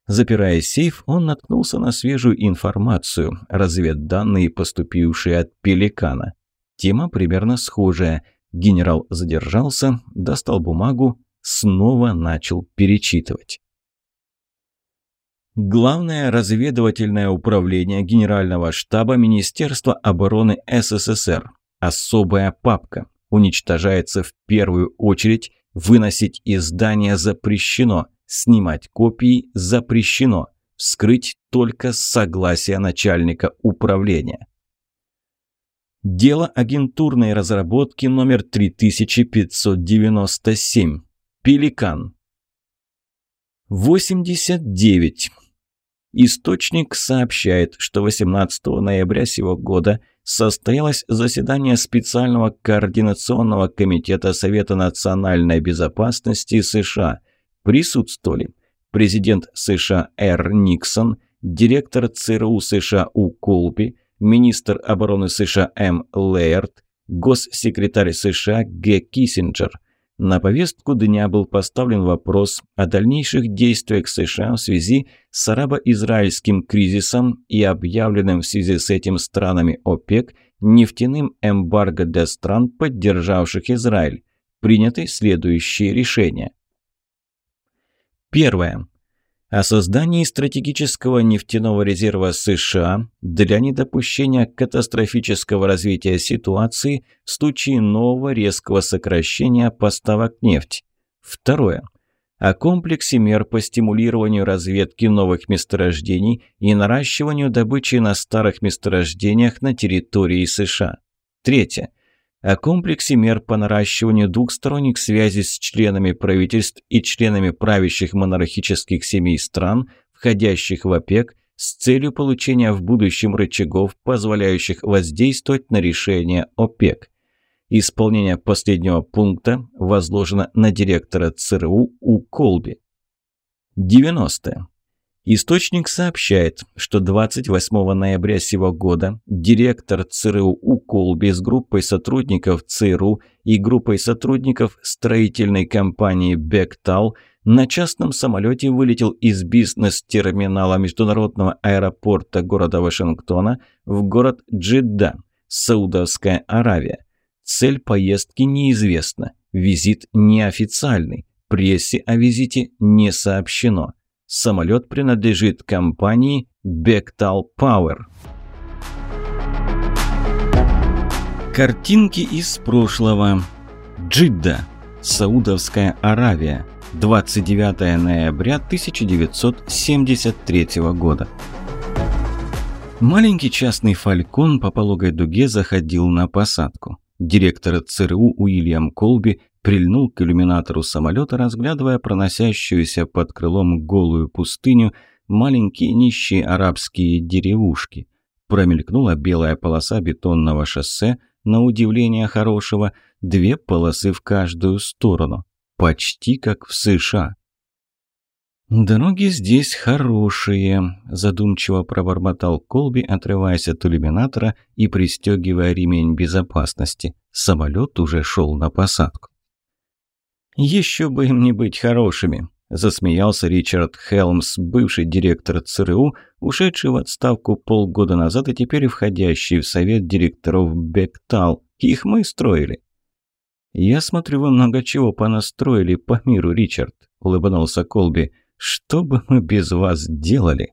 Запирая сейф, он наткнулся на свежую информацию, разведданные, поступившие от «Пеликана». Тема примерно схожая. Генерал задержался, достал бумагу, снова начал перечитывать. Главное разведывательное управление Генерального штаба Министерства обороны СССР. Особая папка. Уничтожается в первую очередь. Выносить из здания запрещено. Снимать копии запрещено. Вскрыть только с согласия начальника управления. Дело агентурной разработки номер 3597. Пеликан. 89. Источник сообщает, что 18 ноября сего года состоялось заседание специального координационного комитета Совета национальной безопасности США – присутствовали президент США Р. Никсон, директор ЦРУ США У. Колби, министр обороны США М. Лейерт, госсекретарь США Г. Киссинджер. На повестку дня был поставлен вопрос о дальнейших действиях США в связи с арабо-израильским кризисом и объявленным в связи с этим странами ОПЕК нефтяным эмбарго для стран, поддержавших Израиль. Приняты следующие решения. Первое. О создании стратегического нефтяного резерва США для недопущения катастрофического развития ситуации в случае нового резкого сокращения поставок нефти. Второе. О комплексе мер по стимулированию разведки новых месторождений и наращиванию добычи на старых месторождениях на территории США. Третье о комплексе мер по наращиванию двухсторонних связей с членами правительств и членами правящих монархических семей стран, входящих в ОПЕК, с целью получения в будущем рычагов, позволяющих воздействовать на решения ОПЕК. Исполнение последнего пункта возложено на директора ЦРУ У. Колби. 90. Источник сообщает, что 28 ноября сего года директор ЦРУ Уколби с группой сотрудников ЦРУ и группой сотрудников строительной компании «Бектал» на частном самолете вылетел из бизнес-терминала международного аэропорта города Вашингтона в город Джидда, Саудовская Аравия. Цель поездки неизвестна, визит неофициальный, прессе о визите не сообщено. Самолет принадлежит компании Bechtal Power. Картинки из прошлого. Джидда, Саудовская Аравия. 29 ноября 1973 года. Маленький частный «Фалькон» по пологой дуге заходил на посадку. Директор ЦРУ Уильям Колби прильнул к иллюминатору самолета, разглядывая проносящуюся под крылом голую пустыню маленькие нищие арабские деревушки. Промелькнула белая полоса бетонного шоссе, на удивление хорошего, две полосы в каждую сторону. Почти как в США. «Дороги здесь хорошие», – задумчиво пробормотал Колби, отрываясь от иллюминатора и пристегивая ремень безопасности. Самолет уже шел на посадку. «Еще бы им не быть хорошими», – засмеялся Ричард Хелмс, бывший директор ЦРУ, ушедший в отставку полгода назад и теперь входящий в совет директоров Бектал. Их мы строили. «Я смотрю, вы много чего понастроили по миру, Ричард», – улыбнулся Колби. Что бы мы без вас делали?»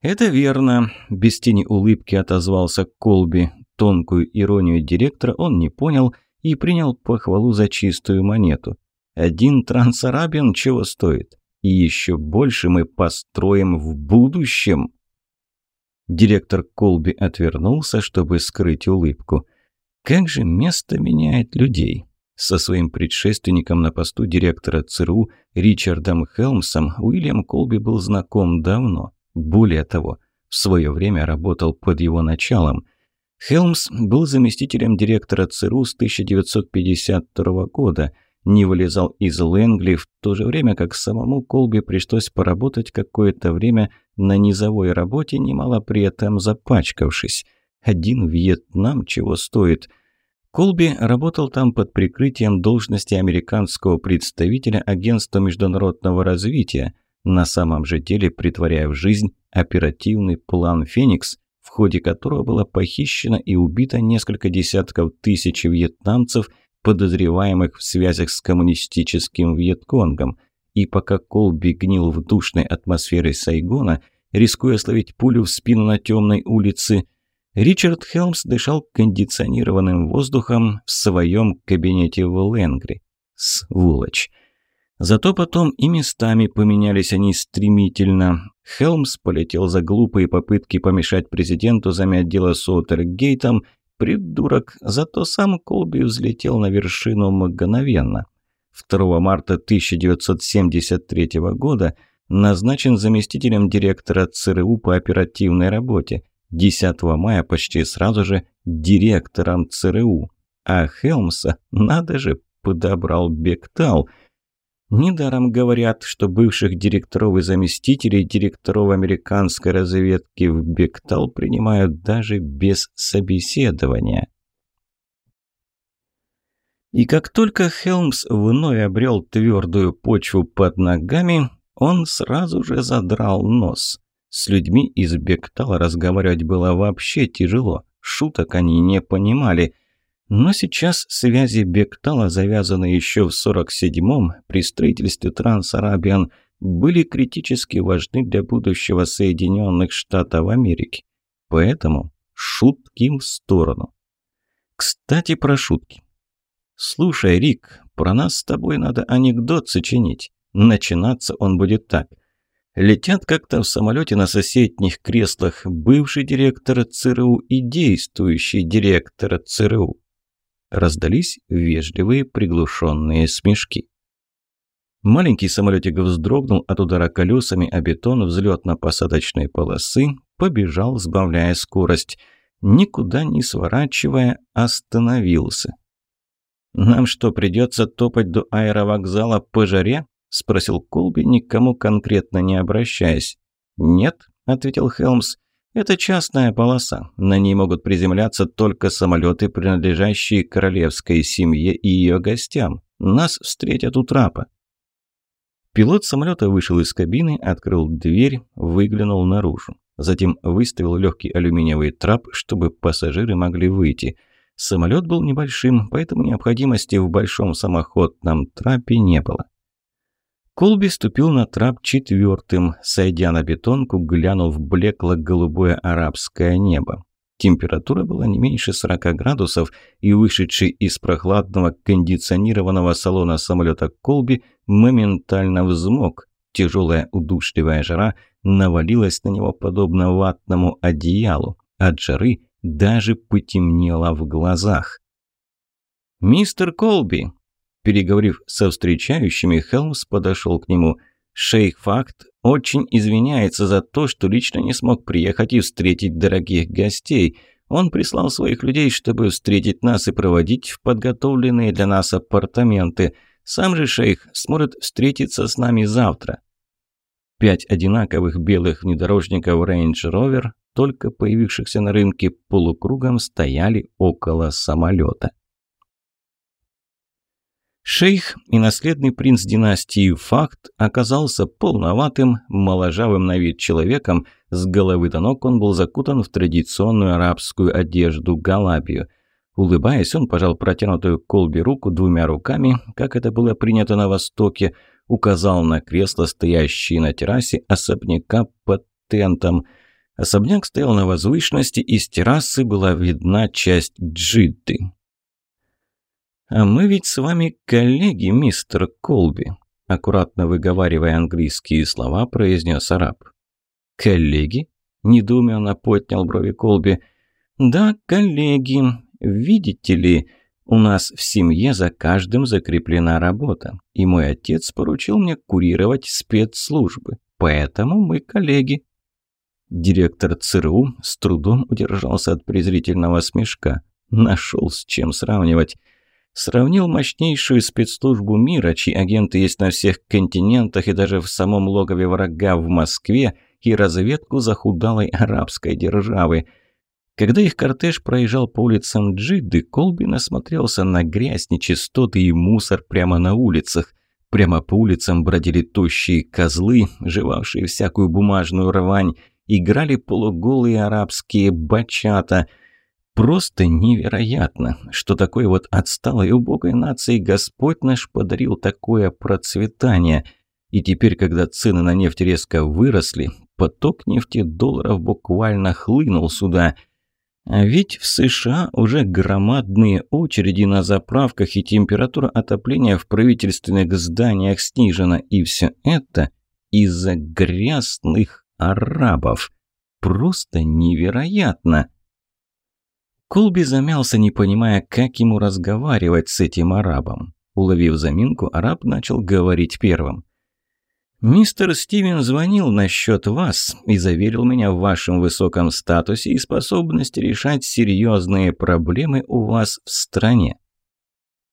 «Это верно», – без тени улыбки отозвался Колби. Тонкую иронию директора он не понял и принял похвалу за чистую монету. «Один трансарабин чего стоит? И еще больше мы построим в будущем!» Директор Колби отвернулся, чтобы скрыть улыбку. «Как же место меняет людей!» Со своим предшественником на посту директора ЦРУ Ричардом Хелмсом Уильям Колби был знаком давно. Более того, в свое время работал под его началом. Хелмс был заместителем директора ЦРУ с 1952 года, не вылезал из Лэнгли, в то же время как самому Колби пришлось поработать какое-то время на низовой работе, немало при этом запачкавшись. Один Вьетнам чего стоит – Колби работал там под прикрытием должности американского представителя Агентства международного развития, на самом же деле притворяя в жизнь оперативный план «Феникс», в ходе которого было похищено и убито несколько десятков тысяч вьетнамцев, подозреваемых в связях с коммунистическим Вьетконгом. И пока Колби гнил в душной атмосфере Сайгона, рискуя словить пулю в спину на темной улице, Ричард Хелмс дышал кондиционированным воздухом в своем кабинете в Лэнгри. Сволочь. Зато потом и местами поменялись они стремительно. Хелмс полетел за глупые попытки помешать президенту замять дело с Уотергейтом. Придурок, зато сам Колби взлетел на вершину мгновенно. 2 марта 1973 года назначен заместителем директора ЦРУ по оперативной работе – 10 мая почти сразу же директором ЦРУ. А Хелмса, надо же, подобрал Бектал. Недаром говорят, что бывших директоров и заместителей директоров американской разведки в Бектал принимают даже без собеседования. И как только Хелмс вновь обрел твердую почву под ногами, он сразу же задрал нос. С людьми из Бектала разговаривать было вообще тяжело, шуток они не понимали. Но сейчас связи Бектала, завязанные еще в 47-м при строительстве Трансарабиан, были критически важны для будущего Соединенных Штатов Америки. Поэтому шутки в сторону. Кстати, про шутки. «Слушай, Рик, про нас с тобой надо анекдот сочинить. Начинаться он будет так – Летят как-то в самолете на соседних креслах бывший директор ЦРУ и действующий директор ЦРУ. Раздались вежливые приглушенные смешки. Маленький самолетик вздрогнул от удара колесами о бетон взлетно-посадочной полосы, побежал, сбавляя скорость. Никуда не сворачивая, остановился. «Нам что, придется топать до аэровокзала по жаре?» – спросил Колби, никому конкретно не обращаясь. «Нет», – ответил Хелмс, – «это частная полоса. На ней могут приземляться только самолеты, принадлежащие королевской семье и ее гостям. Нас встретят у трапа». Пилот самолета вышел из кабины, открыл дверь, выглянул наружу. Затем выставил легкий алюминиевый трап, чтобы пассажиры могли выйти. Самолет был небольшим, поэтому необходимости в большом самоходном трапе не было. Колби ступил на трап четвертым, сойдя на бетонку, глянул в блекло-голубое арабское небо. Температура была не меньше 40 градусов, и вышедший из прохладного кондиционированного салона самолета Колби моментально взмок. Тяжелая удушливая жара навалилась на него подобно ватному одеялу. От жары даже потемнело в глазах. «Мистер Колби!» Переговорив со встречающими, Хелмс подошел к нему. «Шейх Факт очень извиняется за то, что лично не смог приехать и встретить дорогих гостей. Он прислал своих людей, чтобы встретить нас и проводить в подготовленные для нас апартаменты. Сам же шейх сможет встретиться с нами завтра». Пять одинаковых белых внедорожников Range Rover, только появившихся на рынке, полукругом стояли около самолета. Шейх и наследный принц династии Факт оказался полноватым, моложавым на вид человеком, с головы до ног он был закутан в традиционную арабскую одежду галабию. Улыбаясь, он пожал протянутую колбе руку двумя руками, как это было принято на Востоке, указал на кресло, стоящее на террасе особняка под тентом. Особняк стоял на возвышенности, и с террасы была видна часть джидды. «А мы ведь с вами коллеги, мистер Колби», – аккуратно выговаривая английские слова, произнес араб. «Коллеги?» – недоуменно поднял брови Колби. «Да, коллеги. Видите ли, у нас в семье за каждым закреплена работа, и мой отец поручил мне курировать спецслужбы, поэтому мы коллеги». Директор ЦРУ с трудом удержался от презрительного смешка. Нашел с чем сравнивать – Сравнил мощнейшую спецслужбу мира, чьи агенты есть на всех континентах и даже в самом логове врага в Москве, и разведку захудалой арабской державы. Когда их кортеж проезжал по улицам Джидды, Колбин осмотрелся на грязь, нечистоты и мусор прямо на улицах. Прямо по улицам бродили тощие козлы, жевавшие всякую бумажную рвань, играли полуголые арабские бачата – Просто невероятно, что такой вот отсталой и убогой нации Господь наш подарил такое процветание. И теперь, когда цены на нефть резко выросли, поток нефти долларов буквально хлынул сюда. А ведь в США уже громадные очереди на заправках и температура отопления в правительственных зданиях снижена. И все это из-за грязных арабов. Просто невероятно. Колби замялся, не понимая, как ему разговаривать с этим арабом. Уловив заминку, араб начал говорить первым. «Мистер Стивен звонил насчет вас и заверил меня в вашем высоком статусе и способности решать серьезные проблемы у вас в стране».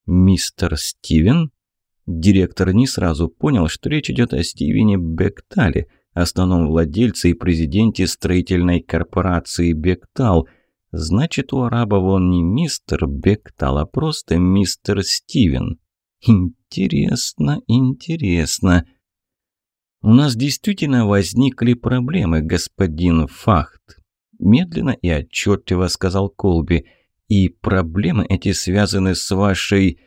«Мистер Стивен?» Директор не сразу понял, что речь идет о Стивене Бектале, основном владельце и президенте строительной корпорации «Бектал», Значит, у арабов он не мистер Бектал, а просто мистер Стивен. Интересно, интересно. У нас действительно возникли проблемы, господин Фахт. Медленно и отчетливо сказал Колби. И проблемы эти связаны с вашей...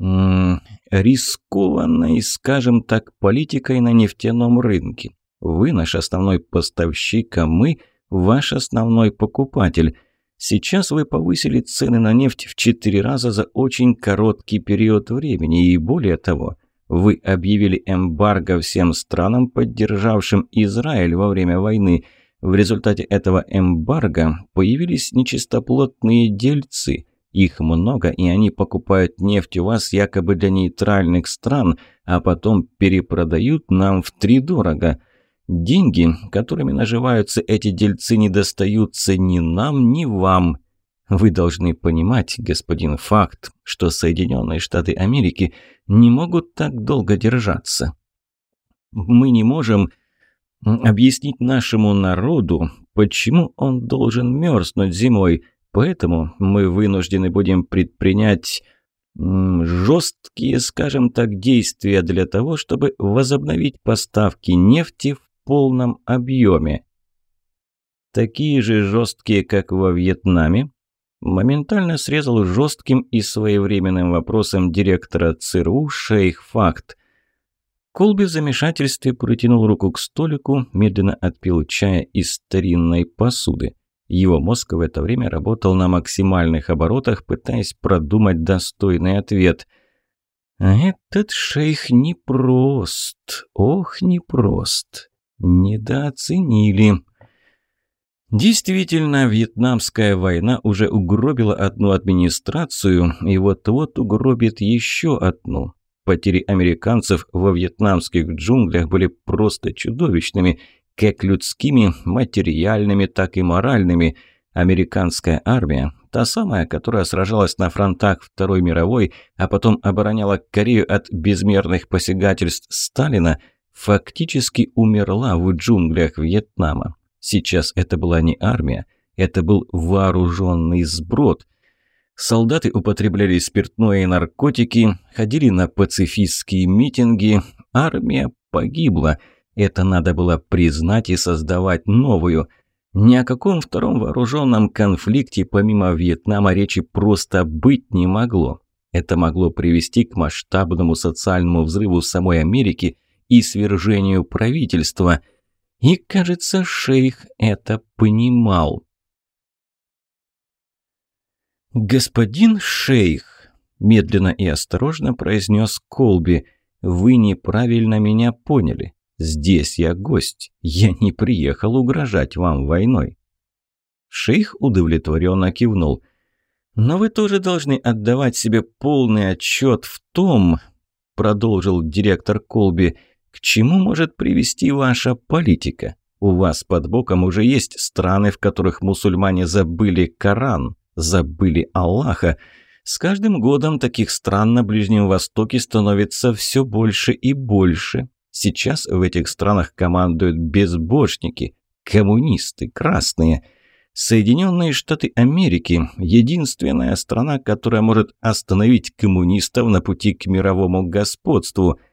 М -м, рискованной, скажем так, политикой на нефтяном рынке. Вы наш основной поставщик, а мы ваш основной покупатель – Сейчас вы повысили цены на нефть в четыре раза за очень короткий период времени, и более того, вы объявили эмбарго всем странам, поддержавшим Израиль во время войны. В результате этого эмбарго появились нечистоплотные дельцы. Их много, и они покупают нефть у вас якобы для нейтральных стран, а потом перепродают нам втридорого. Деньги, которыми наживаются эти дельцы, не достаются ни нам, ни вам. Вы должны понимать, господин факт, что Соединенные Штаты Америки не могут так долго держаться. Мы не можем объяснить нашему народу, почему он должен мерзнуть зимой, поэтому мы вынуждены будем предпринять жесткие, скажем так, действия для того, чтобы возобновить поставки нефти в полном объеме. Такие же жесткие, как во Вьетнаме, моментально срезал жестким и своевременным вопросом директора ЦРУ шейх Факт. Колби в замешательстве протянул руку к столику, медленно отпил чая из старинной посуды. Его мозг в это время работал на максимальных оборотах, пытаясь продумать достойный ответ. А этот шейх непрост. Ох, непрост. Недооценили. Действительно, Вьетнамская война уже угробила одну администрацию и вот-вот угробит еще одну. Потери американцев во вьетнамских джунглях были просто чудовищными, как людскими, материальными, так и моральными. Американская армия, та самая, которая сражалась на фронтах Второй мировой, а потом обороняла Корею от безмерных посягательств Сталина, фактически умерла в джунглях Вьетнама. Сейчас это была не армия, это был вооруженный сброд. Солдаты употребляли спиртное и наркотики, ходили на пацифистские митинги, армия погибла. Это надо было признать и создавать новую. Ни о каком втором вооруженном конфликте помимо Вьетнама речи просто быть не могло. Это могло привести к масштабному социальному взрыву самой Америки и свержению правительства – и, кажется, шейх это понимал. «Господин шейх», – медленно и осторожно произнес Колби, – «вы неправильно меня поняли. Здесь я гость. Я не приехал угрожать вам войной». Шейх удовлетворенно кивнул. «Но вы тоже должны отдавать себе полный отчет в том», – продолжил директор Колби, – к чему может привести ваша политика? У вас под боком уже есть страны, в которых мусульмане забыли Коран, забыли Аллаха. С каждым годом таких стран на Ближнем Востоке становится все больше и больше. Сейчас в этих странах командуют безбожники, коммунисты, красные. Соединенные Штаты Америки – единственная страна, которая может остановить коммунистов на пути к мировому господству –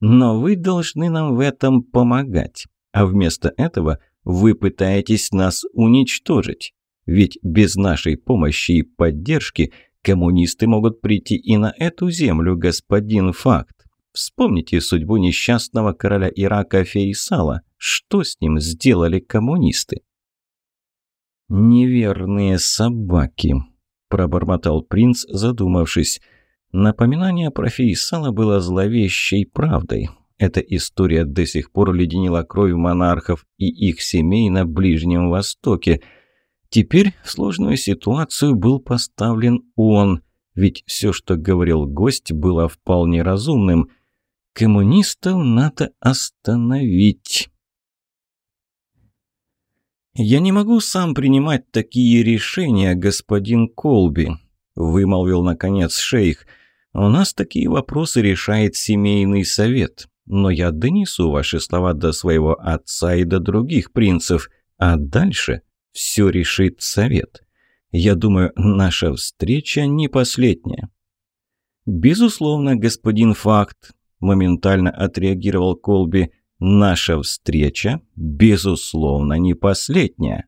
но вы должны нам в этом помогать. А вместо этого вы пытаетесь нас уничтожить. Ведь без нашей помощи и поддержки коммунисты могут прийти и на эту землю, господин Факт. Вспомните судьбу несчастного короля Ирака Фейсала. Что с ним сделали коммунисты? «Неверные собаки», – пробормотал принц, задумавшись – Напоминание про Фейсала было зловещей правдой. Эта история до сих пор леденила кровь монархов и их семей на Ближнем Востоке. Теперь в сложную ситуацию был поставлен он, ведь все, что говорил гость, было вполне разумным. Коммунистов надо остановить. «Я не могу сам принимать такие решения, господин Колби», – вымолвил наконец шейх – у нас такие вопросы решает семейный совет. Но я донесу ваши слова до своего отца и до других принцев, а дальше все решит совет. Я думаю, наша встреча не последняя». «Безусловно, господин Факт», – моментально отреагировал Колби, – «наша встреча, безусловно, не последняя».